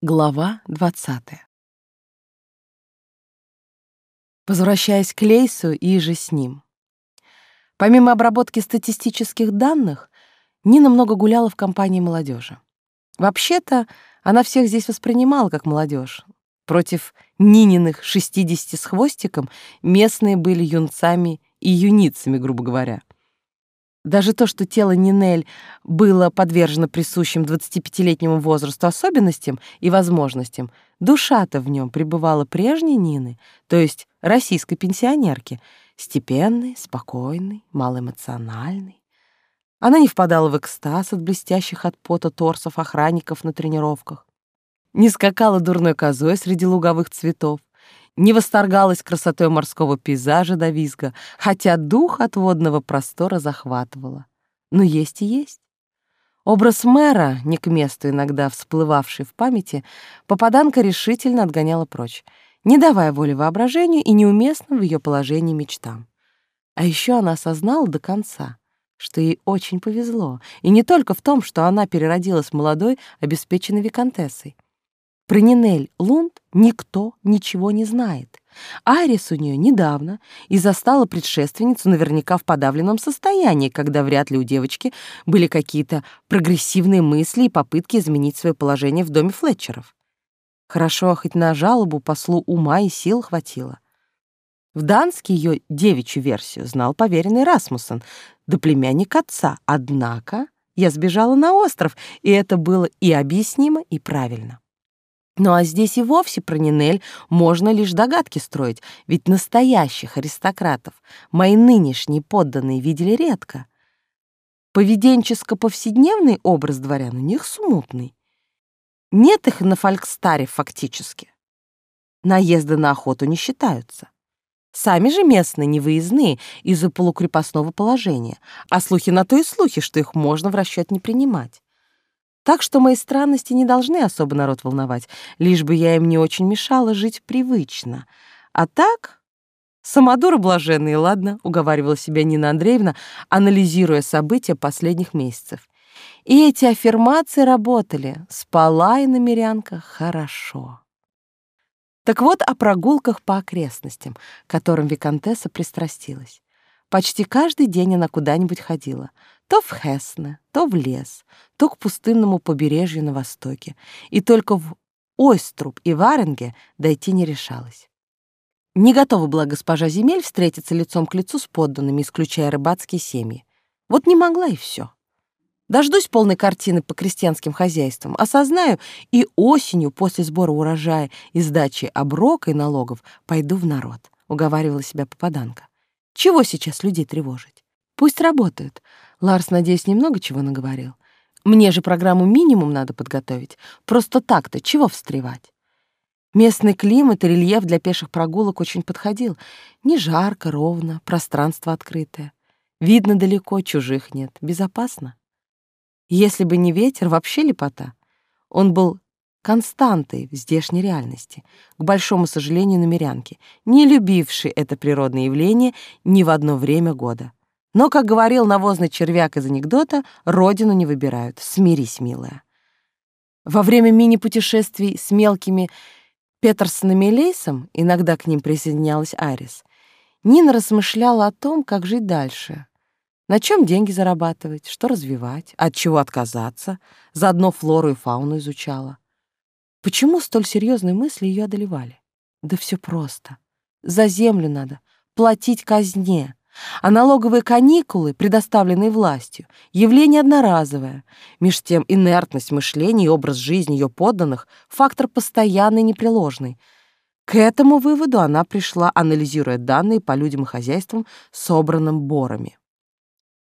Глава 20. Возвращаясь к Лейсу и же с ним. Помимо обработки статистических данных, Нина много гуляла в компании молодежи. Вообще-то, она всех здесь воспринимала как молодежь. Против Нининых 60 с хвостиком местные были юнцами и юницами, грубо говоря. Даже то, что тело Нинель было подвержено присущим 25-летнему возрасту особенностям и возможностям, душа-то в нем пребывала прежней Нины, то есть российской пенсионерки, степенной, спокойной, малоэмоциональной. Она не впадала в экстаз от блестящих от пота торсов охранников на тренировках, не скакала дурной козой среди луговых цветов, не восторгалась красотой морского пейзажа до визга, хотя дух от водного простора захватывала. Но есть и есть. Образ мэра, не к месту иногда всплывавший в памяти, попаданка решительно отгоняла прочь, не давая воли воображению и неуместным в ее положении мечтам. А еще она осознала до конца, что ей очень повезло, и не только в том, что она переродилась молодой, обеспеченной виконтессой — про Нинель Лунд никто ничего не знает. Арис у нее недавно и застала предшественницу наверняка в подавленном состоянии, когда вряд ли у девочки были какие-то прогрессивные мысли и попытки изменить свое положение в доме Флетчеров. Хорошо, хоть на жалобу послу ума и сил хватило. В Данске ее девичью версию знал поверенный Расмуссен, да племянник отца. Однако я сбежала на остров, и это было и объяснимо, и правильно. Ну а здесь и вовсе про Нинель можно лишь догадки строить, ведь настоящих аристократов мои нынешние подданные видели редко. Поведенческо-повседневный образ дворян у них смутный. Нет их на Фолькстаре фактически. Наезды на охоту не считаются. Сами же местные невыездные из-за полукрепостного положения, а слухи на то и слухи, что их можно в расчет не принимать. Так что мои странности не должны особо народ волновать, лишь бы я им не очень мешала жить привычно. А так, самодуры блаженные, ладно, уговаривала себя Нина Андреевна, анализируя события последних месяцев. И эти аффирмации работали. Спала и на мирянках хорошо. Так вот о прогулках по окрестностям, которым Викантесса пристрастилась. Почти каждый день она куда-нибудь ходила. То в Хесне, то в лес, то к пустынному побережью на востоке. И только в Ойструб и Варенге дойти не решалась. Не готова была госпожа Земель встретиться лицом к лицу с подданными, исключая рыбацкие семьи. Вот не могла и все. Дождусь полной картины по крестьянским хозяйствам, осознаю и осенью после сбора урожая и сдачи оброка и налогов пойду в народ, уговаривала себя попаданка. Чего сейчас людей тревожить? Пусть работают. Ларс, надеюсь, немного чего наговорил. Мне же программу минимум надо подготовить. Просто так-то, чего встревать? Местный климат и рельеф для пеших прогулок очень подходил. Не жарко, ровно, пространство открытое. Видно далеко, чужих нет. Безопасно. Если бы не ветер, вообще лепота. Он был константой в здешней реальности, к большому сожалению намерянки, не любившей это природное явление ни в одно время года. Но, как говорил навозный червяк из анекдота, родину не выбирают. Смирись, милая. Во время мини-путешествий с мелкими Петерсонами и Лейсом, иногда к ним присоединялась Арис, Нина размышляла о том, как жить дальше. На чем деньги зарабатывать, что развивать, от чего отказаться, заодно флору и фауну изучала. Почему столь серьезные мысли ее одолевали? Да все просто. За землю надо платить казне, а налоговые каникулы, предоставленные властью, явление одноразовое. Меж тем инертность мышления и образ жизни ее подданных — фактор постоянный и непреложный. К этому выводу она пришла, анализируя данные по людям и хозяйствам, собранным борами.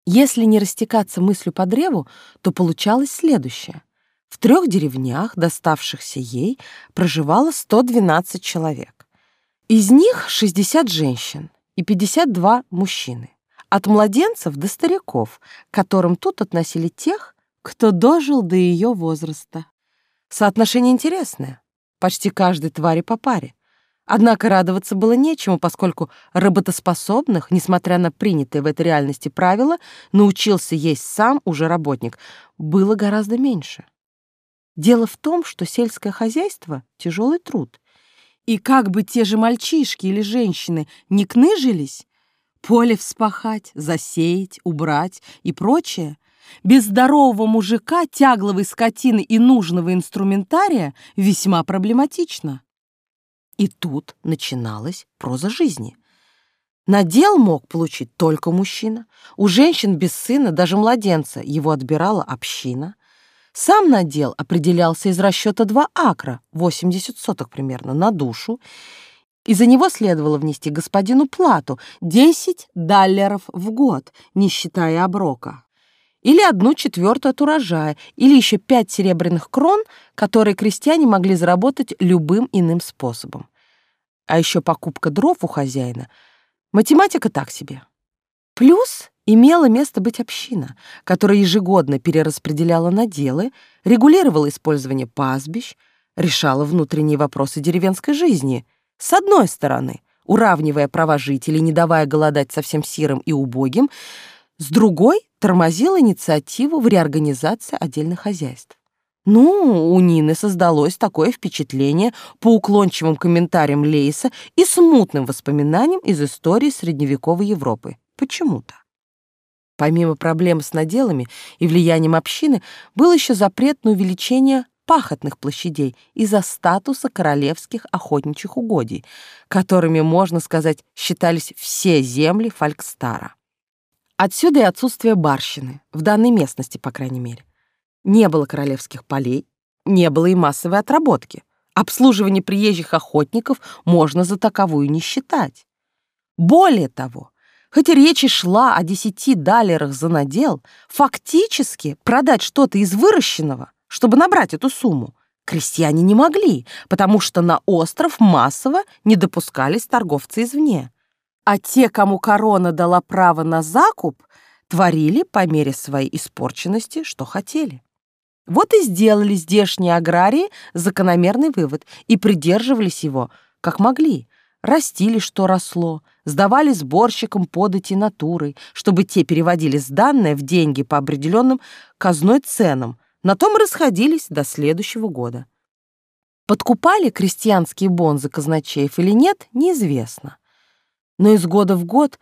Если не растекаться мыслью по древу, то получалось следующее. В трех деревнях, доставшихся ей, проживало 112 человек. Из них 60 женщин и 52 мужчины. От младенцев до стариков, к которым тут относили тех, кто дожил до ее возраста. Соотношение интересное. Почти каждой твари по паре. Однако радоваться было нечему, поскольку работоспособных, несмотря на принятые в этой реальности правила, научился есть сам уже работник, было гораздо меньше. Дело в том, что сельское хозяйство — тяжелый труд. И как бы те же мальчишки или женщины не кныжились, поле вспахать, засеять, убрать и прочее, без здорового мужика, тягловой скотины и нужного инструментария весьма проблематично. И тут начиналась проза жизни. Надел мог получить только мужчина. У женщин без сына, даже младенца, его отбирала община. Сам надел определялся из расчета 2 акра, 80 соток примерно, на душу, и за него следовало внести господину плату 10 даллеров в год, не считая оброка. Или одну четвертую от урожая, или еще пять серебряных крон, которые крестьяне могли заработать любым иным способом. А еще покупка дров у хозяина. Математика так себе. Плюс имела место быть община, которая ежегодно перераспределяла наделы, регулировала использование пастбищ, решала внутренние вопросы деревенской жизни. С одной стороны, уравнивая права жителей, не давая голодать совсем сирым и убогим, с другой тормозила инициативу в реорганизации отдельных хозяйств. Ну, у Нины создалось такое впечатление по уклончивым комментариям Лейса и смутным воспоминаниям из истории средневековой Европы. Почему-то. Помимо проблем с наделами и влиянием общины, был еще запрет на увеличение пахотных площадей из-за статуса королевских охотничьих угодий, которыми, можно сказать, считались все земли Фолькстара. Отсюда и отсутствие барщины, в данной местности, по крайней мере. Не было королевских полей, не было и массовой отработки. Обслуживание приезжих охотников можно за таковую не считать. Более того, Хоть речь и шла о десяти далерах за надел, фактически продать что-то из выращенного, чтобы набрать эту сумму, крестьяне не могли, потому что на остров массово не допускались торговцы извне. А те, кому корона дала право на закуп, творили по мере своей испорченности, что хотели. Вот и сделали здешние аграрии закономерный вывод и придерживались его, как могли, растили, что росло, сдавали сборщикам подати натурой, чтобы те переводили сданное в деньги по определенным казной ценам, на том расходились до следующего года. Подкупали крестьянские бонзы казначеев или нет, неизвестно. Но из года в год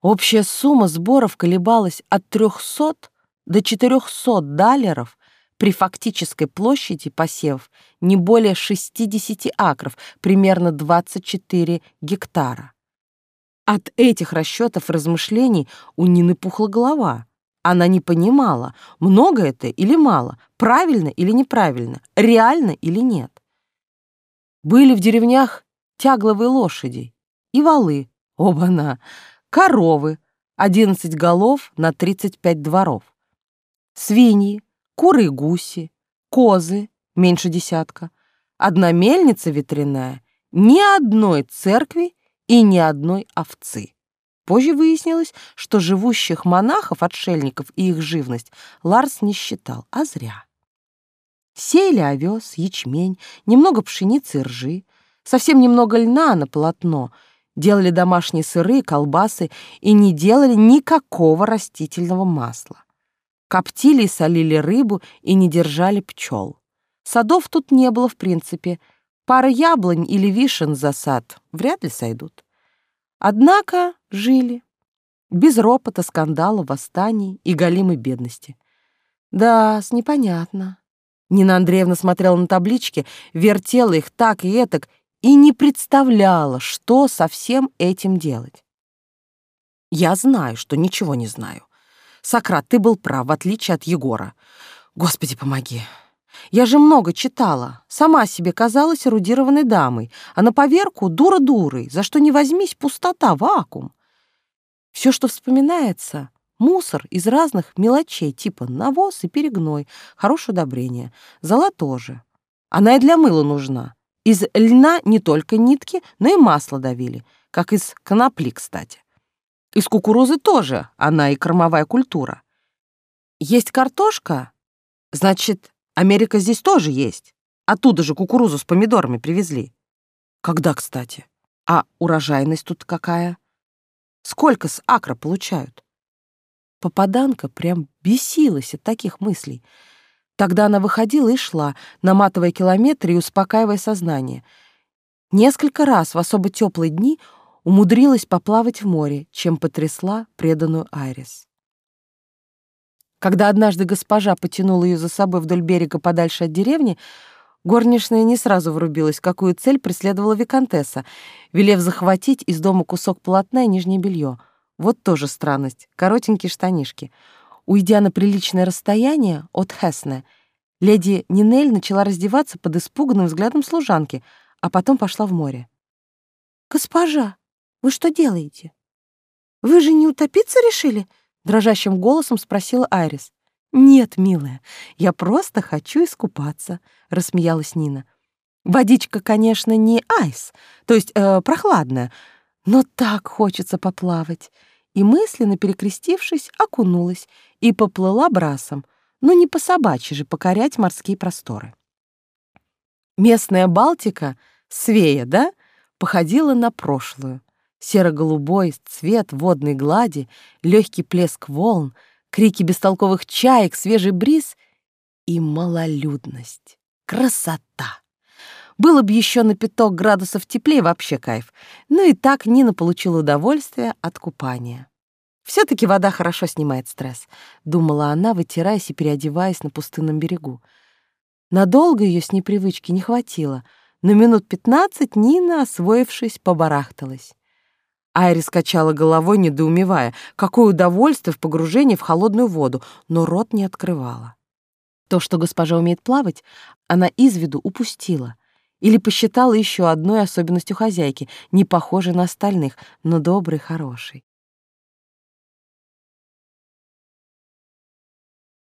общая сумма сборов колебалась от 300 до 400 далеров при фактической площади посевов не более 60 акров, примерно 24 гектара. От этих расчетов размышлений у Нины пухла голова. Она не понимала, много это или мало, правильно или неправильно, реально или нет. Были в деревнях тягловые лошади и валы, оба-на, коровы, 11 голов на 35 дворов, свиньи, куры и гуси, козы, меньше десятка, одна мельница ветряная, ни одной церкви и ни одной овцы. Позже выяснилось, что живущих монахов, отшельников и их живность Ларс не считал, а зря. Сеяли овес, ячмень, немного пшеницы и ржи, совсем немного льна на полотно, делали домашние сыры, колбасы и не делали никакого растительного масла коптили и солили рыбу и не держали пчел. Садов тут не было в принципе. Пара яблонь или вишен за сад вряд ли сойдут. Однако жили. Без ропота, скандала, восстаний и голимой бедности. Да, с непонятно. Нина Андреевна смотрела на таблички, вертела их так и этак и не представляла, что со всем этим делать. Я знаю, что ничего не знаю. Сократ, ты был прав, в отличие от Егора. Господи, помоги. Я же много читала. Сама себе казалась эрудированной дамой, а на поверку дура дурой, за что не возьмись, пустота, вакуум. Все, что вспоминается, мусор из разных мелочей, типа навоз и перегной, хорошее удобрение. Зола тоже. Она и для мыла нужна. Из льна не только нитки, но и масло давили, как из конопли, кстати. Из кукурузы тоже она и кормовая культура. Есть картошка? Значит, Америка здесь тоже есть. Оттуда же кукурузу с помидорами привезли. Когда, кстати? А урожайность тут какая? Сколько с акра получают? Попаданка прям бесилась от таких мыслей. Тогда она выходила и шла, наматывая километры и успокаивая сознание. Несколько раз в особо теплые дни умудрилась поплавать в море, чем потрясла преданную Айрис. Когда однажды госпожа потянула ее за собой вдоль берега подальше от деревни, горничная не сразу врубилась, какую цель преследовала виконтесса, велев захватить из дома кусок полотна и нижнее белье. Вот тоже странность, коротенькие штанишки. Уйдя на приличное расстояние от Хесне, леди Нинель начала раздеваться под испуганным взглядом служанки, а потом пошла в море. «Госпожа, вы что делаете? Вы же не утопиться решили?» дрожащим голосом спросила Айрис. Нет, милая, я просто хочу искупаться, рассмеялась Нина. Водичка, конечно, не айс, то есть э, прохладная, но так хочется поплавать. И мысленно перекрестившись, окунулась и поплыла брасом, но не по собачьи же покорять морские просторы. Местная Балтика, Свея, да, походила на прошлую серо-голубой цвет водной глади, легкий плеск волн, крики бестолковых чаек, свежий бриз и малолюдность. Красота! Было бы еще на пяток градусов теплее, вообще кайф. Ну и так Нина получила удовольствие от купания. все таки вода хорошо снимает стресс», — думала она, вытираясь и переодеваясь на пустынном берегу. Надолго ее с непривычки не хватило, но минут пятнадцать Нина, освоившись, побарахталась. Айрис качала головой, недоумевая, какое удовольствие в погружении в холодную воду, но рот не открывала. То, что госпожа умеет плавать, она из виду упустила или посчитала еще одной особенностью хозяйки, не похожей на остальных, но доброй, хорошей.